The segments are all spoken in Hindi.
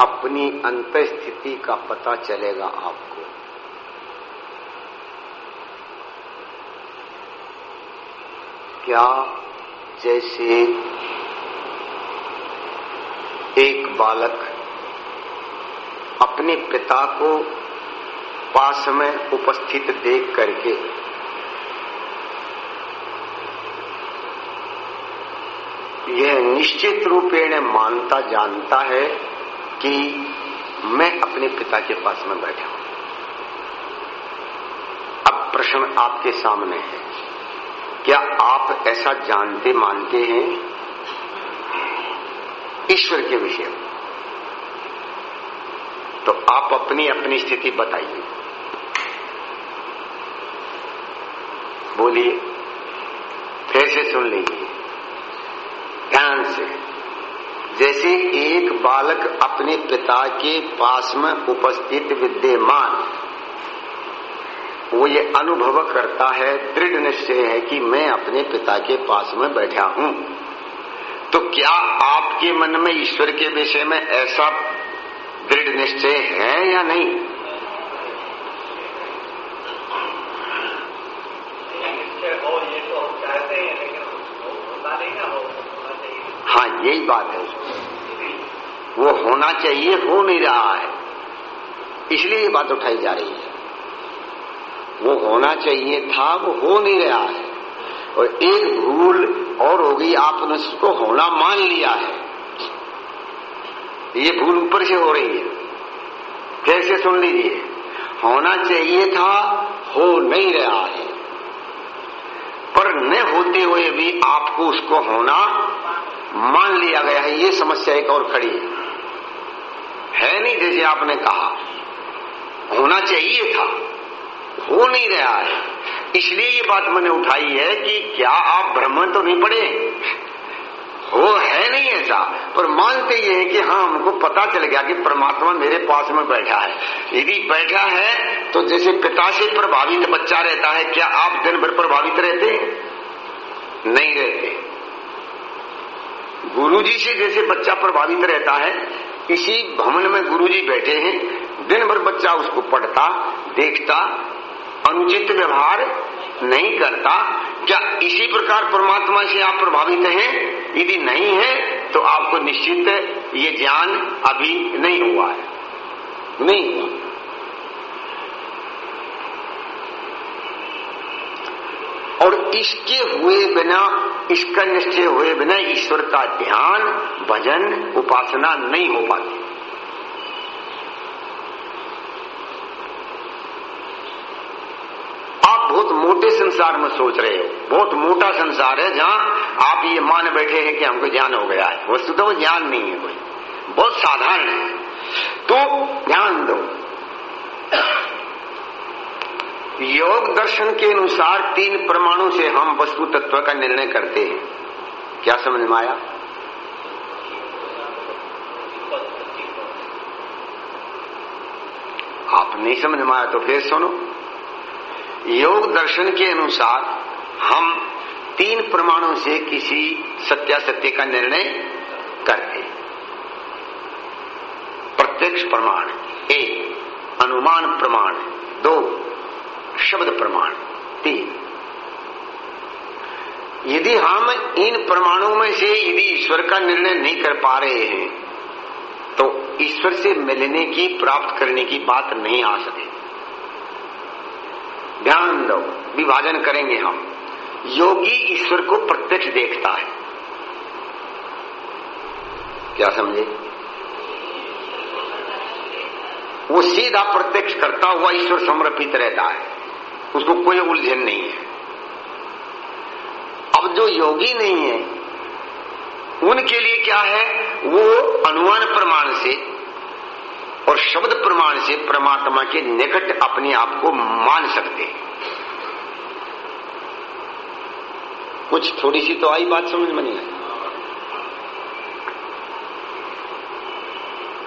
अपनी अंत स्थिति का पता चलेगा आपको। क्या जैसे एक बालक अपने पिता को पास में उपस्थित देख करके यह निश्चित रूपेण मानता जानता है कि मैं अपने पिता के पास में बैठा हूँ। अब प्रश्न आपके सामने है। क्या आप ऐसा जानते मानते हैं? ईश्वर के विषय में। तो आप अपनी अपनी स्थिति बताइए। बोलिए, फिर से सुन लीजिए। ध्यान से। जैसे एक बालक अपने पिता के पास में उपस्थित विद्यमान, वो ये अनुभव करता है, दृढ़ निश्चय है कि मैं अपने पिता के पास में बैठा हूँ। तो क्या आपके मन में ईश्वर के विषय में ऐसा दृढ़ निश्चय है या नहीं हाँ यही बात है वो होना चाहिए, हो नहीं रहा है। इसलिए ये बात उठाई जा रही है। वो होना चाहिए था, वो हो नहीं रहा है। और एक भूल और होगी, आपने उसको होना मान लिया है। ये भूल ऊपर से हो रही है। फिर से सुन लीजिए। होना चाहिए था, हो नहीं रहा है। पर न होते हुए भी आपको उसको होना मान लिया गया है। ये समस्या एक और खड़ी है। है नहीं जैसे आपने कहा। होना चाहिए था। हो नहीं रहा है। इसलिए ये बात मैंने उठाई है कि क्या आप भ्रमण तो नहीं पड़े हो है नहीं ऐसा। पर मानते ये है कि हाँ हमको पता चल गया कि परमात्मा मेरे पास में बैठा है। यदि बैठा है तो जैसे पिता से प्रभावित बच्चा रहता है, क्या आप दिन भर प्रभावित रहते? नहीं रहते। गुरुजी से जैसे बच्चा प्रभावित रहता है इसी भवन में गुरुजी बैठे हैं दिन भर बच्चा उसको पढ़ता, देखता, अनुचित व्यवहार नहीं करता। क्या इसी प्रकार परमात्मा से आप प्रभावित हैं? यदि नहीं है तो आपको निश्चित ये ज्ञान अभी नहीं हुआ है। नहीं हुआ। और इसके हुए बिना, इसका निश्चय हुए बिना ईश्वर का ध्यान, भजन, उपासना नहीं हो पाती। आप बहुत मोटे संसार में सोच रहे हो, बहुत मोटा संसार है जहाँ आप ये मान बैठे हैं कि हमको ज्ञान हो गया है। वस्तु तो ज्ञान नहीं है कोई। बहुत साधारण है। तो ध्यान दो। योग दर्शन के अनुसार तीन परमाणु से हम वस्तु तत्व का निर्णय करते हैं। क्या समझ में आया? आप नहीं समझ में आया तो फिर सुनो। योग दर्शन के अनुसार हम तीन प्रमाणों से किसी सत्यासत्य का निर्णय करते प्रत्यक्ष प्रमाण, एक, अनुमान प्रमाण, दो शब्द प्रमाण। तीन यदि हम इन प्रमाणों में से यदि ईश्वर का निर्णय नहीं कर पा रहे हैं तो ईश्वर से मिलने की, प्राप्त करने की बात नहीं आ सके। ध्यान दो, विभाजन करेंगे हम। योगी ईश्वर को प्रत्यक्ष देखता है। क्या समझे? वो सीधा प्रत्यक्ष करता हुआ ईश्वर समर्पित रहता है। उसको कोई उलझन नहीं है। अब जो योगी नहीं है, उनके लिए क्या है? वो अनुमान प्रमाण से और शब्द प्रमाण से परमात्मा के निकट अपने आप को मान सकते हैं। कुछ थोड़ी सी तो आई बात समझ में नहीं आई।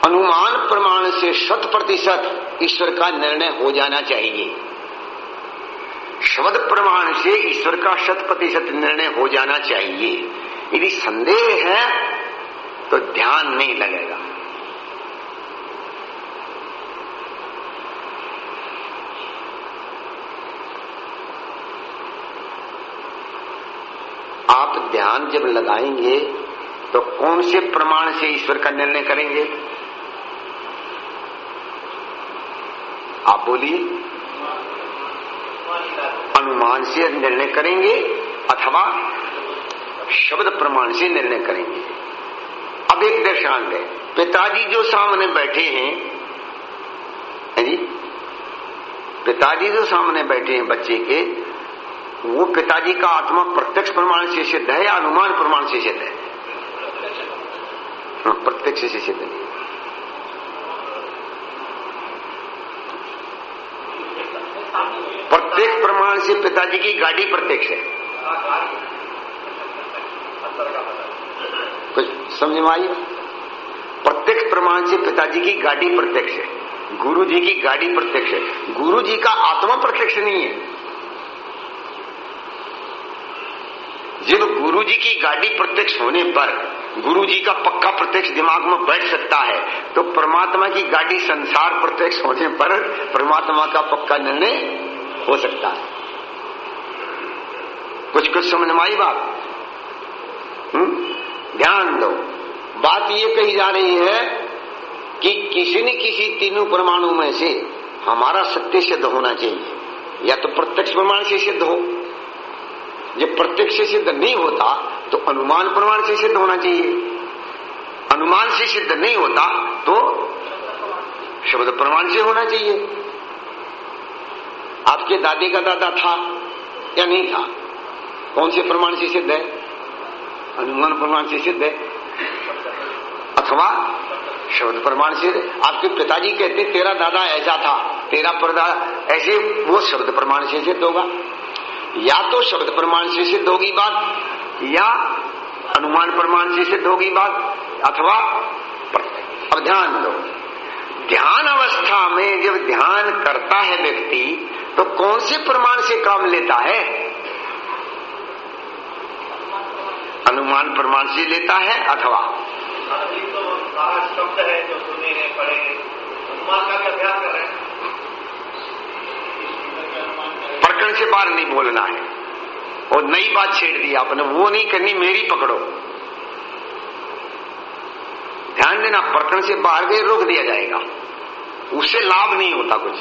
अनुमान प्रमाण से शत प्रतिशत ईश्वर का निर्णय हो जाना चाहिए। शब्द प्रमाण से ईश्वर का शत प्रतिशत निर्णय हो जाना चाहिए। यदि संदेह है तो ध्यान नहीं लगेगा। आप ध्यान जब लगाएँगे तो कौन से प्रमाण से ईश्वर का निर्णय करेंगे? आप बोलिए। अनुमान से निर्णय करेंगे अथवा शब्द प्रमाण से निर्णय करेंगे। अब एक दर्शान है। पिताजी जो सामने बैठे हैं जी? पिताजी जो सामने बैठे हैं बच्चे के वो पिताजी का आत्मा प्रत्यक्ष प्रमाण से सिद्ध है या अनुमान प्रमाण से सिद्ध है? हाँ, प्रत्यक्ष से सिद्ध नहीं से पिताजी की गाड़ी प्रत्यक्ष है। कुछ समझ में आई प्रत्यक्ष प्रमाण से पिताजी की गाड़ी प्रत्यक्ष है। गुरु जी की गाड़ी प्रत्यक्ष है। गुरु जी का आत्मा प्रत्यक्ष नहीं है। जब गुरु जी की गाड़ी प्रत्यक्ष होने पर गुरु जी का पक्का प्रत्यक्ष दिमाग में बैठ सकता है तो परमात्मा की गाड़ी संसार प्रत्यक्ष होने पर परमात्मा का पक्का निर्णय हो सकता है। कुछ कुछ समझ में आई बात। हम्म? ध्यान दो। बात ये कही जा रही है कि किसी न किसी तीनों परमाणु में से हमारा सत्य सिद्ध होना चाहिए। या तो प्रत्यक्ष प्रमाण से सिद्ध हो। जब प्रत्यक्ष से सिद्ध नहीं होता तो अनुमान प्रमाण से सिद्ध होना चाहिए। अनुमान से सिद्ध नहीं होता तो शब्द प्रमाण से होना चाहिए। आपके दादी का दादा था या नहीं था? कौन से प्रमाण से सिद्ध है? अनुमान प्रमाण से सिद्ध है। अथवा शब्द प्रमाण से आपके पिताजी कहते, तेरा दादा ऐसा था, तेरा परदादा ऐसे, वो शब्द प्रमाण से सिद्ध होगा। या तो शब्द प्रमाण से सिद्ध होगी बात, या अनुमान प्रमाण से सिद्ध होगी बात, अथवा अब ध्यान दो। ध्यान अवस्था में जब ध्यान करता है व्यक्ति तो कौन से प्रमाण से काम लेता है? अनुमान प्रमाण से लेता है अथवा प्रकरण से बाहर नहीं बोलना है। और नई बात छेड़ दी आपने, वो नहीं करनी, मेरी पकड़ो। ध्यान देना, प्रकरण से बाहर गए, रोक दिया जाएगा। उससे लाभ नहीं होता कुछ।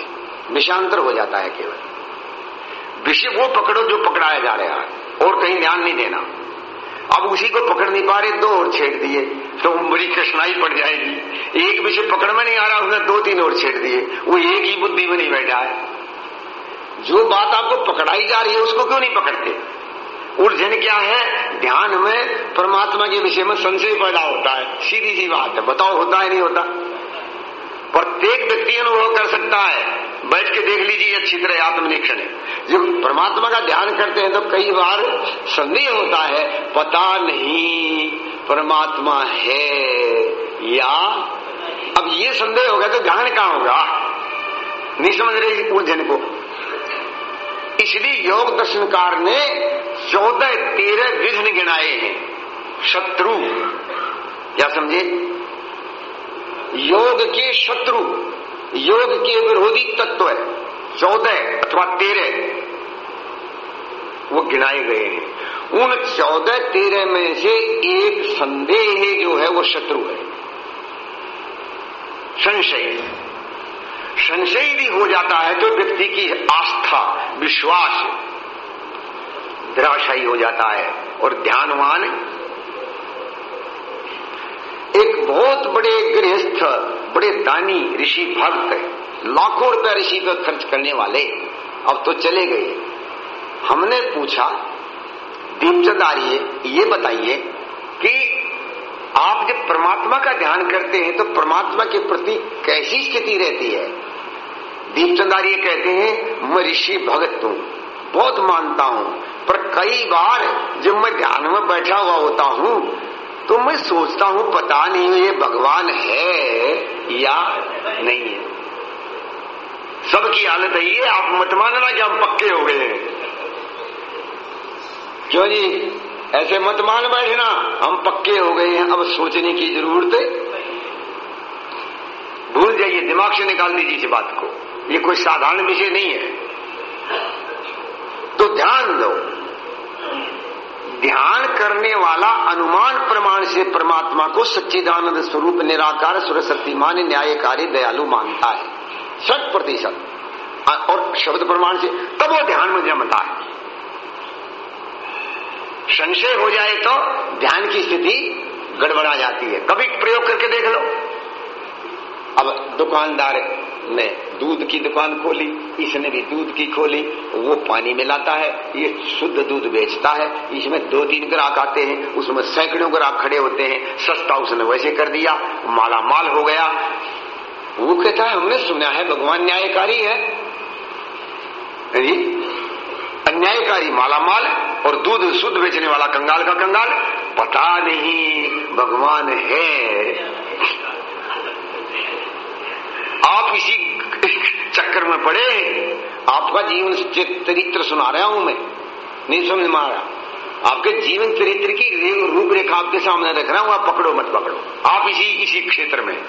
विषांतर हो जाता है केवल। विषय वो पकड़ो जो पकड़ाया जा रहा है। और कहीं ध्यान नहीं देना। अब उसी को पकड़ नहीं पा रहे, दो और छेड़ दिए तो बड़ी कठिनाई पड़ जाएगी। एक विषय पकड़ में नहीं आ रहा, उसने दो तीन और छेड़ दिए। वो एक ही बुद्धि में नहीं बैठा है। जो बात आपको पकड़ाई जा रही है, उसको क्यों नहीं पकड़ते? उलझन क्या है? ध्यान में परमात्मा के विषय में संशय पैदा होता है। सीधी सी बात है, बताओ, होता है, नहीं होता? प्रत्येक व्यक्ति अनुभव कर सकता है। बैठ के देख लीजिए, अच्छी तरह आत्मनिरीक्षण है। जब परमात्मा का ध्यान करते हैं तो कई बार संदेह होता है, पता नहीं, परमात्मा है या अब ये संदेह होगा तो ध्यान कहाँ होगा? नहीं समझ रहे उलझन को। इसलिए योग दर्शनकार ने चौदह तेरह विघ्न गिनाए हैं। शत्रु क्या समझे? योग के शत्रु, योग के विरोधी तत्व है। चौदह अथवा तेरह। वो गिनाए गए हैं। उन चौदह तेरह में से एक संदेह जो है वो शत्रु है। संशय। संशय भी हो जाता है तो व्यक्ति की आस्था, विश्वास, निराशाई हो जाता है और ध्यानवान एक बहुत बड़े गृहस्थ, बड़े दानी ऋषि भक्त, लाखों रुपया ऋषि पर खर्च करने वाले, अब तो चले गए। हमने पूछा, दीपचंद आर्य, ये बताइए कि आप जब परमात्मा का ध्यान करते हैं तो परमात्मा के प्रति कैसी स्थिति रहती है? दीपचंद आर्य कहते हैं, मैं ऋषि भगत हूँ, बहुत मानता हूँ, पर कई बार जब मैं ध्यान में बैठा हुआ होता हूँ तो मैं सोचता हूँ, पता नहीं ये भगवान है या नहीं है। सबकी हालत है ये, आप मत मानना कि हम पक्के हो गए हैं। क्यों जी? ऐसे मत मान बैठना, हम पक्के हो गए हैं, अब सोचने की ज़रूरत है। भूल जाइए, दिमाग से निकाल दीजिए इस बात को। ये कोई साधारण विषय नहीं है। तो ध्यान दो। ध्यान करने वाला अनुमान प्रमाण से परमात्मा को सच्चिदानंद स्वरूप, निराकार सुरशक्ति मान न्यायकारी, दयालु मानता है। शत प्रतिशत। और शब्द प्रमाण से, तब वो ध्यान में जमता है। संशय हो जाए तो ध्यान की स्थिति गड़बड़ा जाती है। कभी प्रयोग करके देख लो। अब दुकानदार ने दूध की दुकान खोली, इसने भी दूध की खोली, वो पानी मिलाता है, ये शुद्ध दूध बेचता है, इसमें दो तीन ग्राहक आते हैं, उसमें सैकड़ों ग्राहक खड़े होते हैं, सस्ता उसने वैसे कर दिया माला माल हो गया। वो कहता है, हमने सुना है, भगवान न्यायकारी है। जी अन्यायकारी माला माल और दूध शुद्ध बेचने वाला कंगाल का कंगाल, पता नहीं, भगवान है। आप इसी चक्कर में पड़े हैं। आपका जीवन चरित्र सुना रहा हूँ मैं। नहीं समझ में आ रहा। आपके जीवन चरित्र की रूपरेखा आपके सामने रख रहा हूँ। आप पकड़ो, मत पकड़ो। आप इसी इसी क्षेत्र में।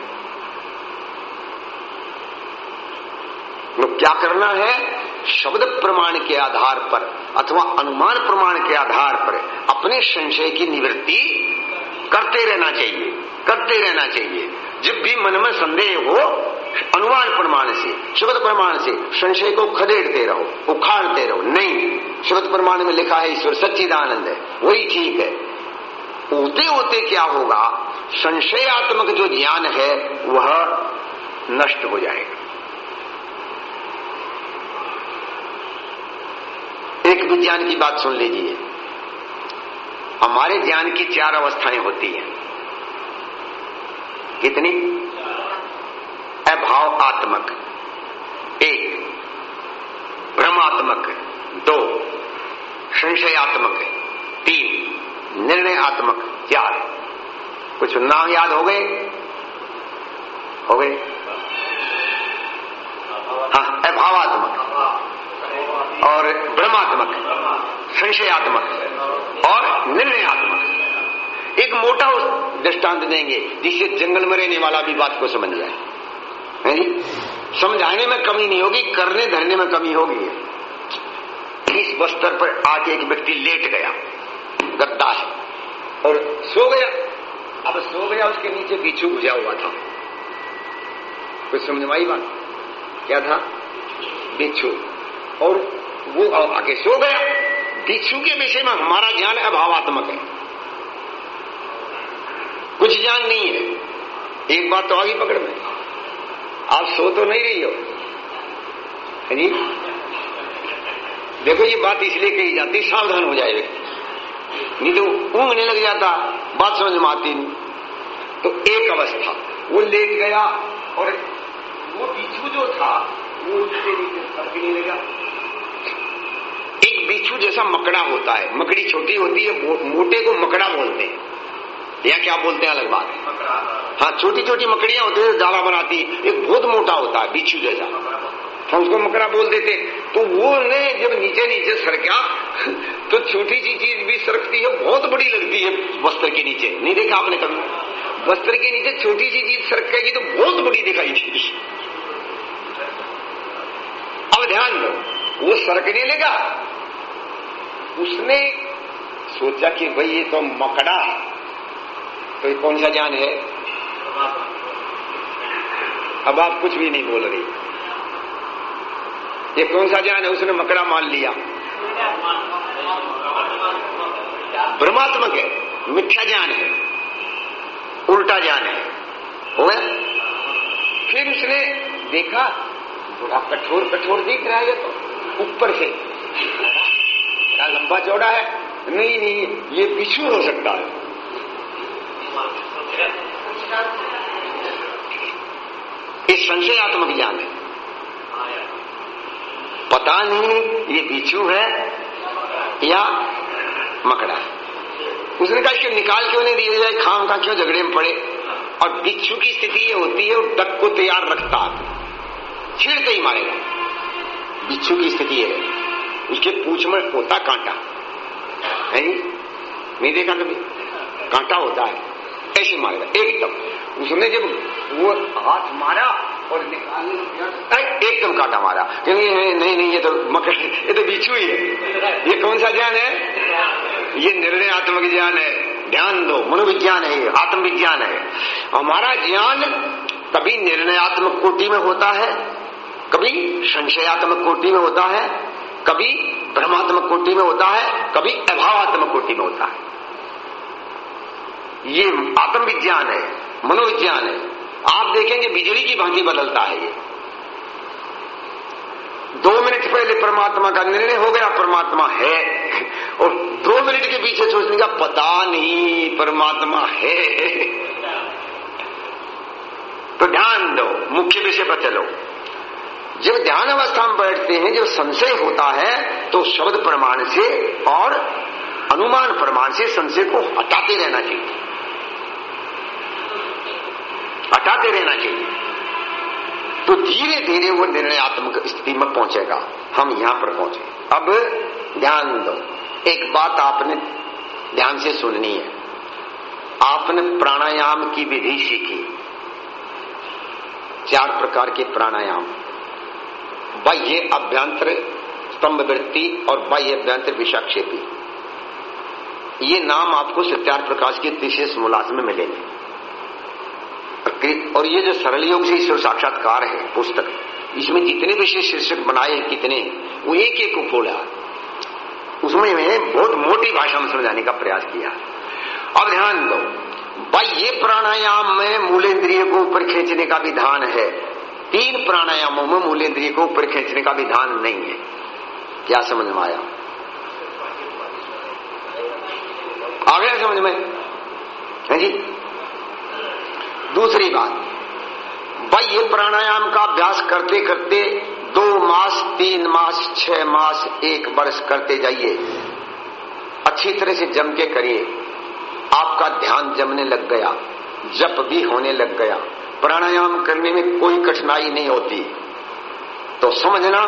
तो क्या करना है? शब्द प्रमाण के आधार पर अथवा अनुमान प्रमाण के आधार पर अपने संशय की निवृत्ति करते रहना चाहिए। करते रहना चाहिए। जब भी मन में संदेह हो अनुमान प्रमाण से शब्द प्रमाण से संशय को खदेड़ते रहो, उखाड़ते रहो। नहीं शब्द प्रमाण में लिखा है ईश्वर सच्चिदानंद है, वही ठीक है। होते होते क्या होगा? संशयात्मक जो ज्ञान है, वह नष्ट हो जाएगा। एक विज्ञान की बात सुन लीजिए। हमारे ज्ञान की चार अवस्थाएँ होती हैं। कितनी? अभावात्मक एक, भ्रमात्मक दो, संशयात्मक तीन, निर्णयात्मक चार, कुछ नाम याद हो गए? हो गए? हाँ अभावात्मक और ब्रह्मात्मक संशयात्मक और निर्णयात्मक एक मोटा दृष्टांत देंगे जिससे जंगल में रहने वाला भी बात को समझ जाए। है समझाने में कमी नहीं होगी, करने धरने में कमी होगी। इस बस्तर पर आके एक व्यक्ति लेट गया, गद्दा है, और सो गया। अब सो गया, उसके नीचे बिच्छू बुझा हुआ था। कुछ समझ में आई बात? क्या था? बिच्छू। और वो आगे सो गया। भिक्षु के विषय में हमारा ज्ञान अभावात्मक है। कुछ ज्ञान नहीं है। एक बात तो आगे पकड़ में। आप सो तो नहीं रही हो। जी? देखो, ये बात इसलिए कही जाती, सावधान हो जाए नहीं तो ऊंगने लग जाता, बात समझ में आती नहीं। तो एक अवस्था, वो लेट गया और वो बिच्छू जो था, वो नीचे नीचे सरकने लगा। एक बिच्छू जैसा मकड़ा होता है, मकड़ी छोटी होती है मोटे को मकड़ा बोलते हैं। या क्या बोलते हैं अलग बात? हाँ छोटी छोटी मकड़ियाँ होती है जाला बनाती, एक बहुत मोटा होता है, बिच्छू जैसा। हम उसको मकड़ा बोल देते तो वो ने जब नीचे नीचे सरका तो छोटी सी चीज़ भी सरकती है, बहुत बड़ी लगती है, वस्त्र के नीचे। नहीं देखा आपने कभी? वस्त्र के नीचे छोटी सी चीज़ सरकेगी तो बहुत बड़ी दिखाई देगी। अब ध्यान दो, वो सरकने लगा। उसने सोचा कि भाई ये तो मकड़ा है। तो ये कौन सा ज्ञान है? अब आप कुछ भी नहीं बोल रही। ये कौन सा ज्ञान है? उसने मकड़ा मान लिया। भ्रमात्मक है, मिथ्या ज्ञान है, उल्टा ज्ञान है। हो गया? फिर उसने देखा थोड़ा कठोर कठोर दिख रहा है ये तो ऊपर से। क्या लंबा चौड़ा है। नहीं नहीं, ये बिच्छू हो सकता है। ये संशयात्मक ज्ञान है। पता नहीं ये बिच्छू है या मकड़ा है। उसने कहा, इसको निकाल क्यों नहीं दिया जाए? खाम का क्यों झगड़े में पड़े? और बिच्छू की स्थिति ये होती है, वो डक को तैयार रखता छीड़ते ही मारेगा। बिच्छू की स्थिति है। उसके पूछ में होता कांटा। है नहीं देखा कभी? कांटा होता है। ऐसे मारेगा एकदम। उसने जब वो हाथ मारा और निकालने एकदम काटा मारा। क्योंकि नहीं नहीं, ये तो मकर, ये तो बिच्छू ही है। ये कौन सा ज्ञान है? ये निर्णय आत्मविज्ञान है। ध्यान दो, मनोविज्ञान है, आत्मविज्ञान है। हमारा ज्ञान कभी निर्णयात्मक कोटि में होता है, कभी संशयात्मक कोटि में होता है, कभी ब्रह्मात्मक कोटि में होता है, कभी अभावात्मक कोटि में होता है। ये आत्मविज्ञान है, मनोविज्ञान है। आप देखेंगे बिजली की भांति बदलता है ये। दो मिनट पहले परमात्मा का निर्णय हो गया, परमात्मा है। और दो मिनट के पीछे सोचने का पता नहीं, परमात्मा है। तो ध्यान दो, मुख्य विषय पर चलो। जब ध्यान अवस्था में बैठते हैं, जब संशय होता है तो शब्द प्रमाण से और अनुमान प्रमाण से संशय को हटाते रहना चाहिए। हटाते रहना चाहिए। तो धीरे धीरे वो निर्णयात्मक स्थिति में पहुंचेगा। हम यहाँ पर पहुँचे। अब ध्यान दो। एक बात आपने ध्यान से सुननी है। आपने प्राणायाम की विधि सीखी। चार प्रकार के प्राणायाम। बाह्य अभ्यंतर स्तंभ वृत्ति और बाह्य अभ्यंतर विषाक्षेपी। ये नाम आपको सत्यार प्रकाश के तीसरे समोल्लास में मिलेंगे। और ये जो सरल योग से ईश्वर साक्षात्कार है, पुस्तक, इसमें जितने विशेष शीर्षक बनाए हैं, कितने, वो एक एक को खोला। उसमें मैंने बहुत मोटी भाषा में समझाने का प्रयास किया। अब ध्यान दो, भाई ये प्राणायाम में मूलेंद्रिय को ऊपर खींचने का विधान है। तीन प्राणायामों में मूलेंद्रिय को ऊपर खींचने का विधान नहीं है। क्या समझ में आया? आ गया समझ में? है जी? दूसरी बात भाई ये प्राणायाम का अभ्यास करते करते दो मास, तीन मास, छह मास, एक वर्ष करते जाइए। अच्छी तरह से जम के करिए। आपका ध्यान जमने लग गया, जप भी होने लग गया। प्राणायाम करने में कोई कठिनाई नहीं होती। तो समझना,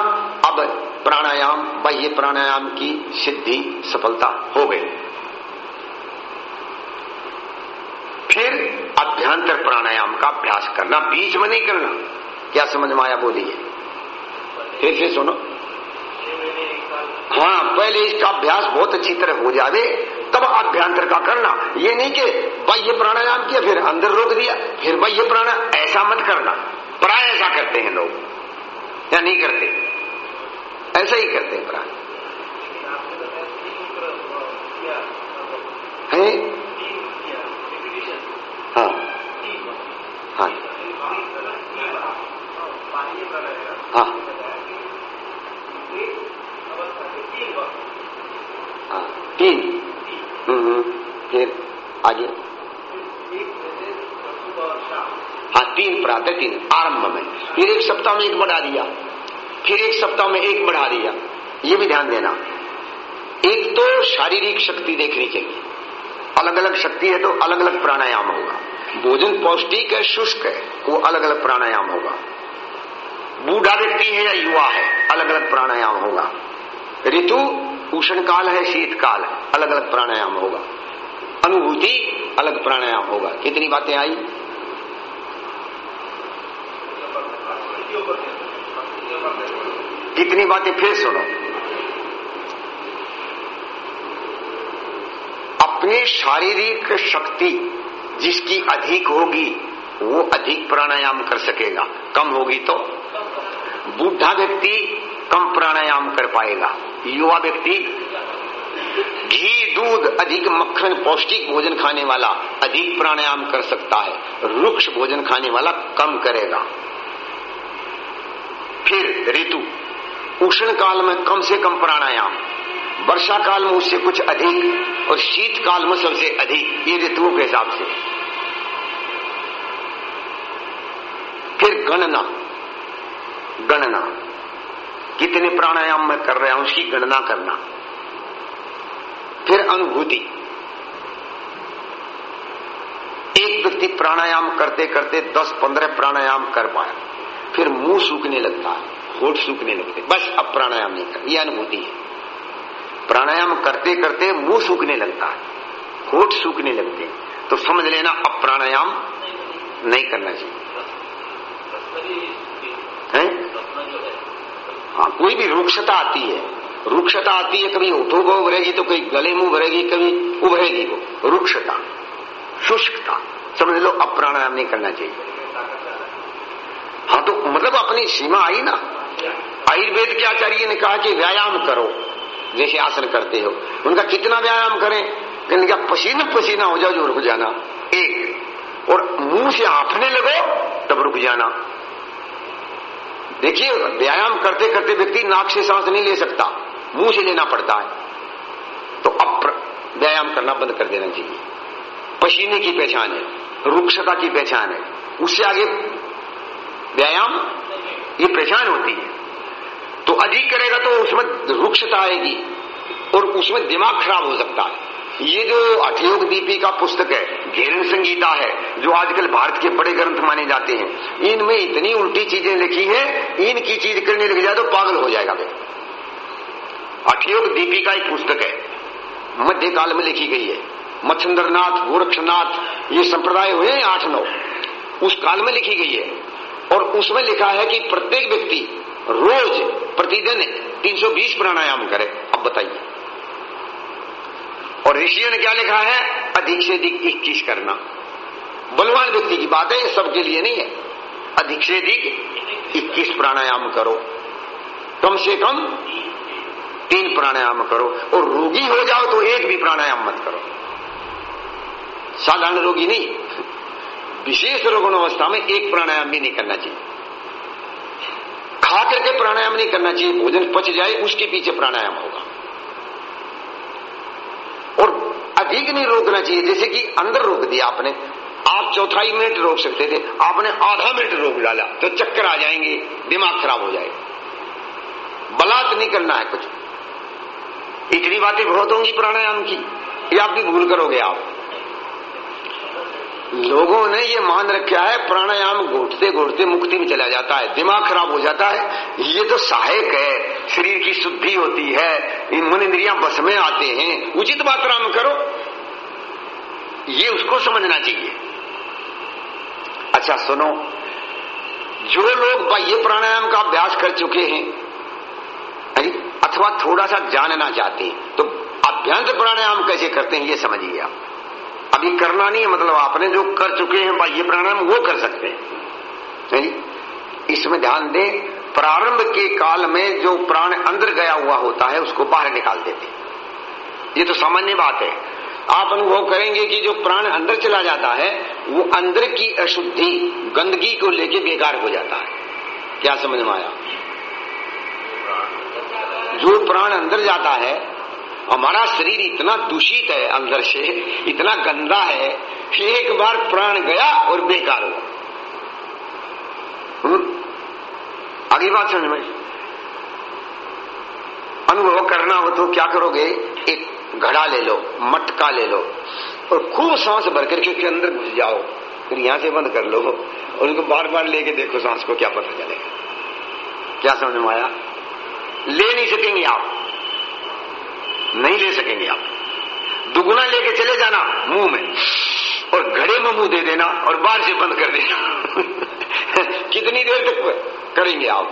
अब प्राणायाम, बाह्य प्राणायाम की सिद्धि सफलता हो गई। फिर अभ्यंतर प्राणायाम का अभ्यास करना, बीच में नहीं करना। क्या समझ में आया बोलिए फिर फिर सुनो। हाँ पहले इसका अभ्यास बहुत अच्छी तरह हो जावे, तब अभ्यंतर का करना। ये नहीं कि बाह्य प्राणायाम किया, फिर अंदर रोक दिया, फिर बाह्य प्राणायाम। ऐसा मत करना। प्राय ऐसा करते हैं लोग। या नहीं करते? ऐसा ही करते हैं प्राय है हाँ हाँ हाँ। हाँ तीन। हम्म फिर आगे। हाँ तीन प्रातः तीन। आरंभ में। फिर एक सप्ताह में एक बढ़ा दिया। फिर एक सप्ताह में एक बढ़ा दिया। ये भी ध्यान देना। एक तो शारीरिक शक्ति देखनी चाहिए। अलग अलग शक्ति है तो अलग अलग प्राणायाम होगा। भोजन पौष्टिक है, शुष्क है, वो अलग अलग प्राणायाम होगा। बूढ़ा व्यक्ति है या युवा है? अलग अलग प्राणायाम होगा। ऋतु उष्ण काल है, शीतकाल है अलग अलग प्राणायाम होगा। अनुभूति, अलग प्राणायाम होगा। कितनी बातें आई? कितनी बातें फिर सुनो। अपनी शारीरिक शक्ति जिसकी अधिक होगी, वो अधिक प्राणायाम कर सकेगा। कम होगी तो बूढ़ा व्यक्ति कम प्राणायाम कर पाएगा। युवा व्यक्ति घी, दूध, अधिक मक्खन, पौष्टिक भोजन खाने वाला अधिक प्राणायाम कर सकता है। रुक्ष भोजन खाने वाला कम करेगा। फिर ऋतु। उष्ण काल में कम से कम प्राणायाम। वर्षा काल में उससे कुछ अधिक और शीत काल में सबसे अधिक। ये ऋतुओं के हिसाब से। फिर गणना। गणना। कितने प्राणायाम में कर रहा हूँ, उसकी गणना करना। फिर अनुभूति। एक व्यक्ति प्राणायाम करते करते 10-15 प्राणायाम कर पाया फिर मुँह सूखने लगता है, होठ सूखने लगते, बस अब प्राणायाम नहीं कर, ये अनुभूति है। प्राणायाम करते करते मुँह सूखने लगता है, होठ सूखने लगते हैं तो समझ लेना अब प्राणायाम नहीं करना चाहिए। है? हाँ कोई भी रुक्षता आती है। रुक्षता आती है, कभी होठों को उभरेगी तो कभी गले मुँह भरेगी, कभी उभरेगी वो। रुक्षता, शुष्कता, समझ लो अब प्राणायाम नहीं करना चाहिए। हाँ तो मतलब अपनी सीमा आई ना। आयुर्वेद के आचार्य ने कहा कि व्यायाम करो, जैसे आसन करते हो। उनका कितना व्यायाम करें? क्या पसीना पसीना हो जाओ, जो रुक जाना। एक, और मुँह से हाफने लगो, तब रुक जाना। देखिए, व्यायाम करते करते व्यक्ति नाक से सांस नहीं ले सकता, मुँह से लेना पड़ता है। तो अब व्यायाम करना बंद कर देना चाहिए। पसीने की पहचान है, रुक्षता की पहचान है। उससे आगे व्यायाम, ये पहचान होती है। तो अधिक करेगा तो उसमें रुक्षता आएगी और उसमें दिमाग खराब हो सकता है। ये जो अठयोग दीपी का पुस्तक है घेरन संगीता है, जो आजकल भारत के बड़े ग्रंथ माने जाते हैं, इनमें इतनी उल्टी चीज़ें लिखी है, इनकी चीज़ करने लग जाए तो पागल हो जाएगा वे अठयोग दीपी का एक पुस्तक है, मध्यकाल में लिखी गई है। मच्छंद्रनाथ, गोरक्षनाथ, ये संप्रदाय हुए हैं आठ नौ। उस काल में लिखी गई है, और उसमें लिखा है कि प्रत्येक व्यक्ति रोज प्रतिदिन 320 प्राणायाम करे। अब बताइए। और ऋषियों ने क्या लिखा है? अधिक से अधिक इक्कीस करना। बलवान व्यक्ति की बात है सबके लिए नहीं है। अधिक से अधिक इक्कीस प्राणायाम करो। कम से कम तीन प्राणायाम करो। और रोगी हो जाओ तो एक भी प्राणायाम मत करो। साधारण रोगी नहीं। विशेष रोगण अवस्था में एक प्राणायाम भी नहीं करना चाहिए। खा करके प्राणायाम नहीं करना चाहिए। भोजन पच जाए, उसके पीछे प्राणायाम होगा और अधिक नहीं रोकना चाहिए। जैसे कि अंदर रोक दिया आपने। आप चौथाई मिनट रोक सकते थे। आपने आधा मिनट रोक डाला तो चक्कर आ जाएँगे, दिमाग खराब हो जाएगा। बलात् नहीं करना है कुछ। इतनी बातें बहुत होंगी प्राणायाम की, ये आप भी भूल करोगे आप। लोगों ने ये मान रखा है, प्राणायाम घोटते घोटते मुक्ति में चला जाता है, दिमाग खराब हो जाता है। ये तो सहायक है, शरीर की शुद्धि होती है, इन मन इंद्रिया बस में आते हैं। उचित मात्रा में करो। ये उसको समझना चाहिए। अच्छा सुनो। जो लोग बाह्य प्राणायाम का अभ्यास कर चुके हैं अथवा थोड़ा सा जानना चाहते हैं तो अभ्यंत प्राणायाम कैसे करते हैं, ये समझिए आप। अभी करना नहीं है मतलब आपने जो कर चुके हैं बाह्य प्राणायाम, वो कर सकते हैं। इसमें ध्यान दें, प्रारंभ के काल में जो प्राण अंदर गया हुआ होता है, उसको बाहर निकाल देते ये तो सामान्य बात है। आप अनुभव करेंगे कि जो प्राण अंदर चला जाता है, वो अंदर की अशुद्धि गंदगी को लेके बेकार हो जाता है। क्या समझ में आया? जो प्राण अंदर जाता है, हमारा शरीर इतना दूषित है अंदर से, इतना गंदा है कि एक बार प्राण गया और बेकार हुआ अगली बात समझ में अनुभव करना हो तो क्या करोगे? एक घड़ा ले लो, मटका ले लो और खूब सांस भर करके उसके अंदर घुस जाओ। फिर यहाँ से बंद कर लो और उनको बार बार लेके देखो सांस को क्या पता चलेगा क्या समझ में आया? ले नहीं सकेंगे आप। नहीं ले सकेंगे आप। दुगुना लेके चले जाना मुँह में और घड़े में मुँह दे देना और बाहर से बंद कर देना। कितनी देर तक करेंगे आप?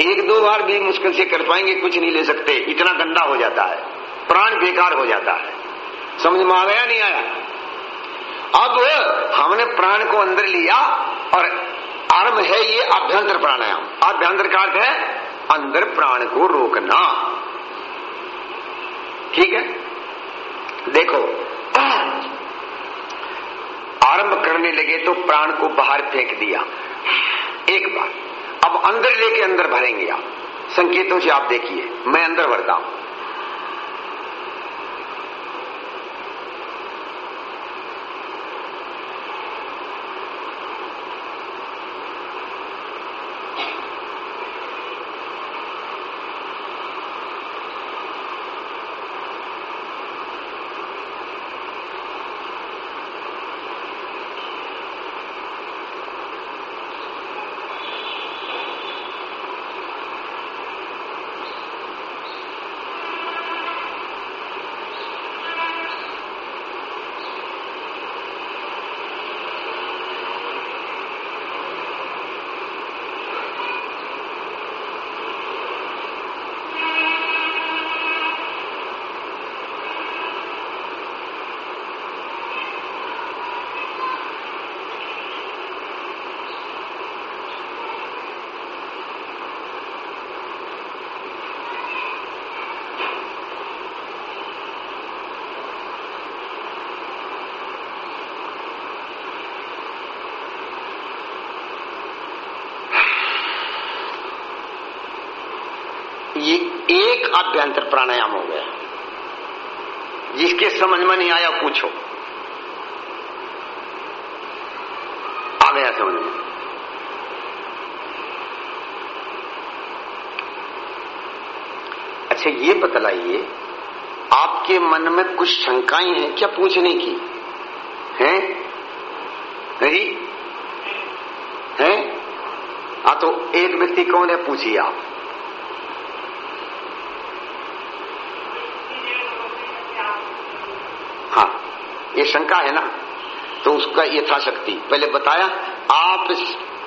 एक दो बार भी मुश्किल से कर पाएँगे, कुछ नहीं ले सकते। इतना गंदा हो जाता है। प्राण बेकार हो जाता है। समझ में आ गया नहीं आया? अब हमने प्राण को अंदर लिया और आरंभ है ये अभ्यंतर प्राणायाम। अभ्यंतर का अर्थ है अंदर प्राण को रोकना। ठीक है? देखो, आरंभ करने लगे तो प्राण को बाहर फेंक दिया। एक बार। अब अंदर लेके अंदर भरेंगे आप। संकेतों से आप देखिए। मैं अंदर भरता हूँ। अभ्यंतर प्राणायाम हो गया। जिसके समझ में नहीं आया, पूछो। आ गया समझ में। अच्छा ये बतलाइए, आपके मन में कुछ शंकाएँ हैं क्या पूछने की? हैं? नहीं? हैं? हाँ तो एक व्यक्ति कौन है, पूछिए आप हाँ ये शंका है ना? तो उसका यथाशक्ति पहले बताया, आप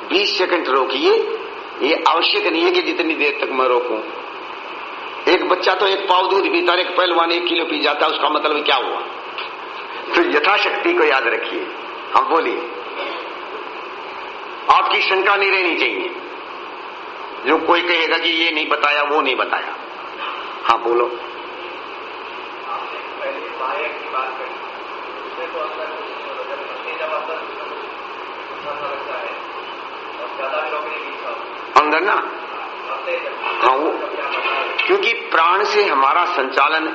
20 सेकंड रोकिए। ये आवश्यक नहीं है कि जितनी देर तक मैं रोकूं। एक बच्चा तो एक पाव दूध पीता एक पहलवान एक किलो पी जाता, उसका मतलब क्या हुआ? तो यथाशक्ति को याद रखिए। हम बोलिए, आपकी शंका नहीं रहनी चाहिए। जो कोई कहेगा कि ये नहीं बताया, वो नहीं बताया। हाँ बोलो पहले बाह्य की बात करी तो अंदर जब पत्नी जब अंदर लगता है और ज़्यादा की इच्छा अंदर ना हाँ वो क्योंकि प्राण से हमारा संचालन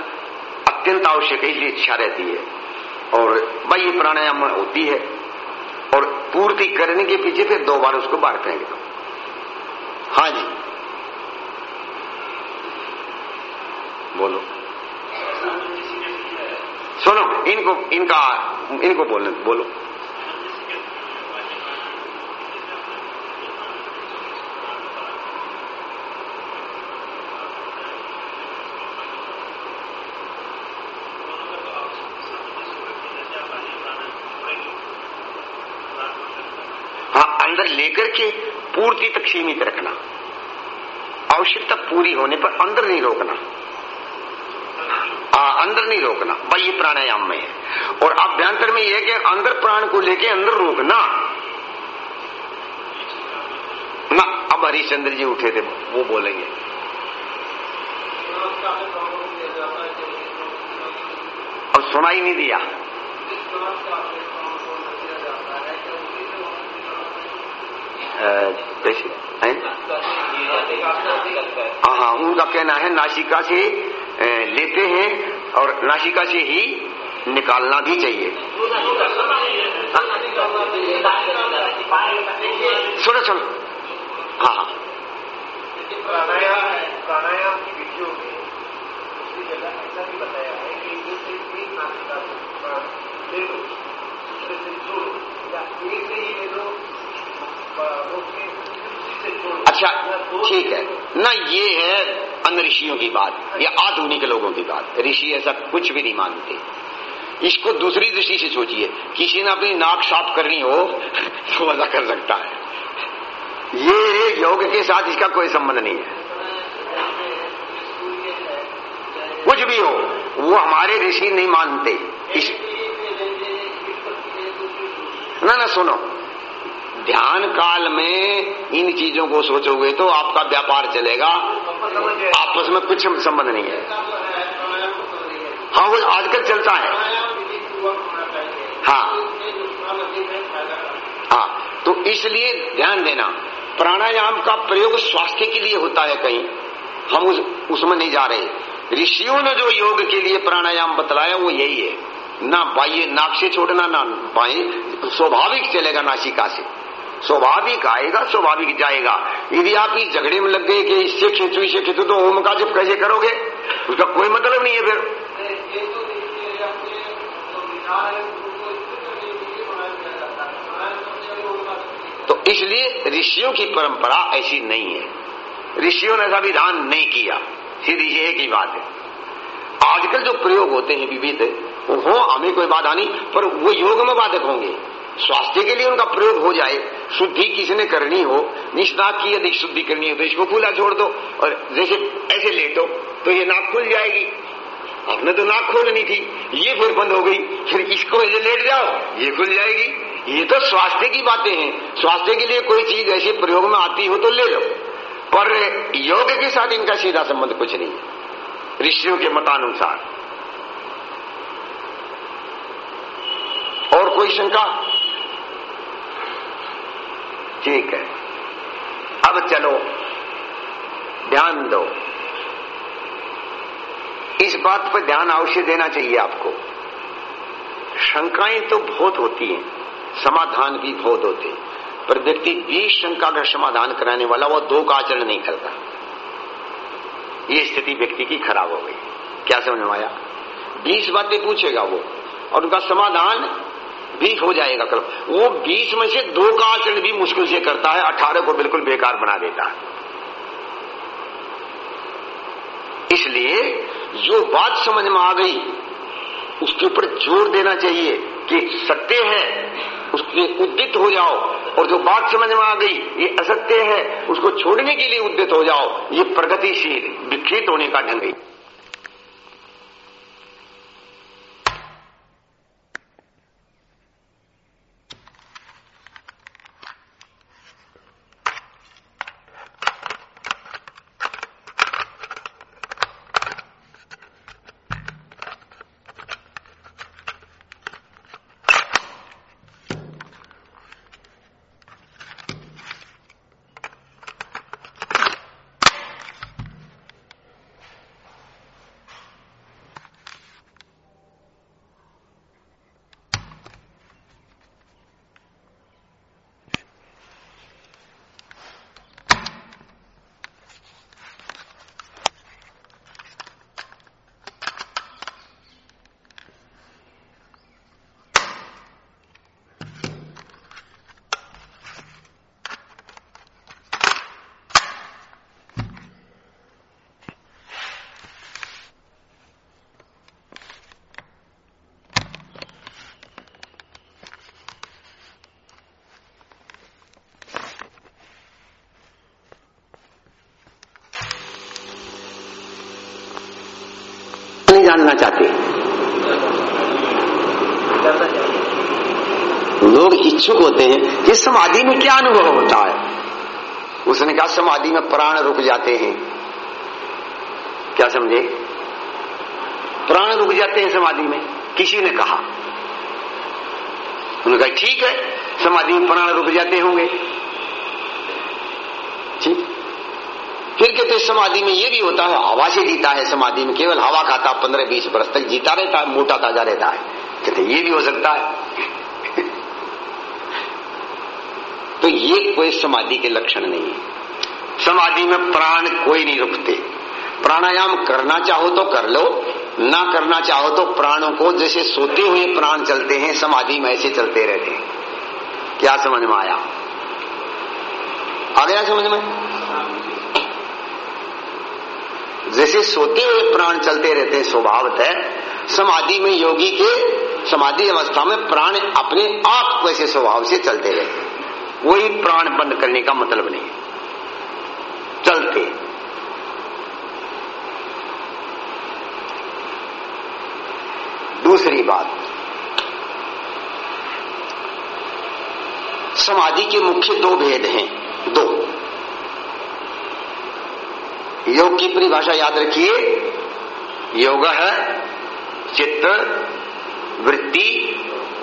अत्यंत आवश्यक है, इसलिए इच्छा रहती है। और भाई ये प्राणायाम होती है। और पूर्ति करने के पीछे फिर दो बार उसको बाहर दो। हाँ जी बोलो सुनो, इनको, इनका, इनको बोलने, बोलो। हाँ अंदर लेकर के पूर्ति तक सीमित रखना। आवश्यकता पूरी होने पर अंदर नहीं रोकना। अंदर नहीं रोकना, भाई ये प्राणायाम में है। और अभ्यंतर में यह कि अंदर प्राण को लेके अंदर रोकना। ना, अब हरिश्चंद्र जी उठे थे, वो बोलेंगे। अब सुनाई नहीं दिया। हाँ? हाँ उनका कहना है, नासिका से लेते हैं और नासिका से ही निकालना भी चाहिए। सुनो सुनो। हाँ हाँ। अच्छा ठीक है। ना ये है अन्य ऋषियों की बात, या आधुनिक लोगों की बात। ऋषि ऐसा कुछ भी नहीं मानते। इसको दूसरी दृष्टि से सोचिए। किसी ने अपनी नाक साफ़ करनी हो तो ऐसा कर सकता है। ये योग के साथ इसका कोई संबंध नहीं है। कुछ भी हो, वो हमारे ऋषि नहीं मानते। इस ना ना, सुनो। ध्यान काल में इन चीज़ों को सोचोगे तो आपका व्यापार चलेगा। आपस में कुछ संबंध नहीं है। हाँ वो आजकल चलता है। हाँ। हाँ तो इसलिए ध्यान देना, प्राणायाम का प्रयोग स्वास्थ्य के लिए होता है कहीं। हम उस, उसमें नहीं जा रहे। ऋषियों ने जो योग के लिए प्राणायाम बतलाया, वो यही है। ना बाह्य नाक से छोड़ना, ना बाएँ स्वाभाविक चलेगा नासिका से। स्वाभाविक आएगा, स्वाभाविक जाएगा। यदि आप इस झगड़े में लग गए कि इससे खींचो इससे खींचो तो ओम का जब कैसे करोगे? उसका कोई मतलब नहीं है फिर। तो इसलिए ऋषियों की परंपरा ऐसी नहीं है। ऋषियों ने ऐसा विधान नहीं किया। सीधी सी एक ही बात है। आजकल जो प्रयोग होते हैं विविध हो हमें कोई बाधा नहीं, पर वो योग में बाधक होंगे। स्वास्थ्य के लिए उनका प्रयोग हो जाए, शुद्धि किसी ने करनी हो निष्णाक की यदि शुद्धि करनी हो तो इसको खुला छोड़ दो। और जैसे ऐसे लेटो तो ये नाक खुल जाएगी। आपने तो नाक खोलनी थी, ये फिर बंद हो गई, फिर इसको ऐसे लेट जाओ, ये खुल जाएगी। ये तो स्वास्थ्य की बातें हैं। स्वास्थ्य के लिए कोई चीज़ ऐसे प्रयोग में आती हो तो ले लो। पर योग के साथ इनका सीधा संबंध कुछ नहीं है। ऋषियों के मतानुसार। और कोई शंका? ठीक है। अब चलो, ध्यान दो। इस बात पर ध्यान अवश्य देना चाहिए आपको। शंकाएँ तो बहुत होती हैं, समाधान भी बहुत होते हैं। पर व्यक्ति बीस शंका का समाधान कराने वाला वो दो का आचरण नहीं करता। ये स्थिति व्यक्ति की खराब हो गई। क्या समझ में आया? बीस बातें पूछेगा वो, और उनका समाधान भी हो जाएगा कल। वो बीस में से दो का आचरण भी मुश्किल से करता है, अठारह को बिल्कुल बेकार बना देता है। इसलिए जो बात समझ में आ गई, उसके ऊपर ज़ोर देना चाहिए कि सत्य है, उसके उद्दित हो जाओ। और जो बात समझ में आ गई, ये असत्य है, उसको छोड़ने के लिए उद्दित हो जाओ। ये प्रगतिशील विकसित होने का ढंग है जानना चाहते इच्छुक होते हैं कि समाधि में क्या अनुभव होता है? उसने कहा, समाधि में प्राण रुक जाते हैं। क्या समझे? प्राण रुक जाते हैं समाधि में, किसी ने कहा। उन्होंने कहा, ठीक है, समाधि में प्राण रुक जाते होंगे। ठीक? फिर कहते समाधि में ये भी होता है, हवा से जीता है समाधि में, केवल हवा खाता पंद्रह बीस वर्ष तक जीता रहता है, मोटा ताज़ा रहता है। कहते ये भी हो सकता है। ये कोई समाधि के लक्षण नहीं है। समाधि में प्राण कोई नहीं रुकते। प्राणायाम करना चाहो तो कर लो, ना करना चाहो तो प्राणों को जैसे सोते हुए प्राण चलते हैं, समाधि में ऐसे चलते रहते हैं। क्या समझ में आया? आ गया समझ में? जैसे सोते हुए प्राण चलते रहते हैं स्वभावतः समाधि में योगी के समाधि अवस्था में प्राण अपने आप वैसे स्वभाव से चलते रहते कोई प्राण बंद करने का मतलब नहीं चलते। दूसरी बात। समाधि के मुख्य दो भेद हैं। दो। योग की परिभाषा याद रखिए। योग है चित्त, वृत्ति,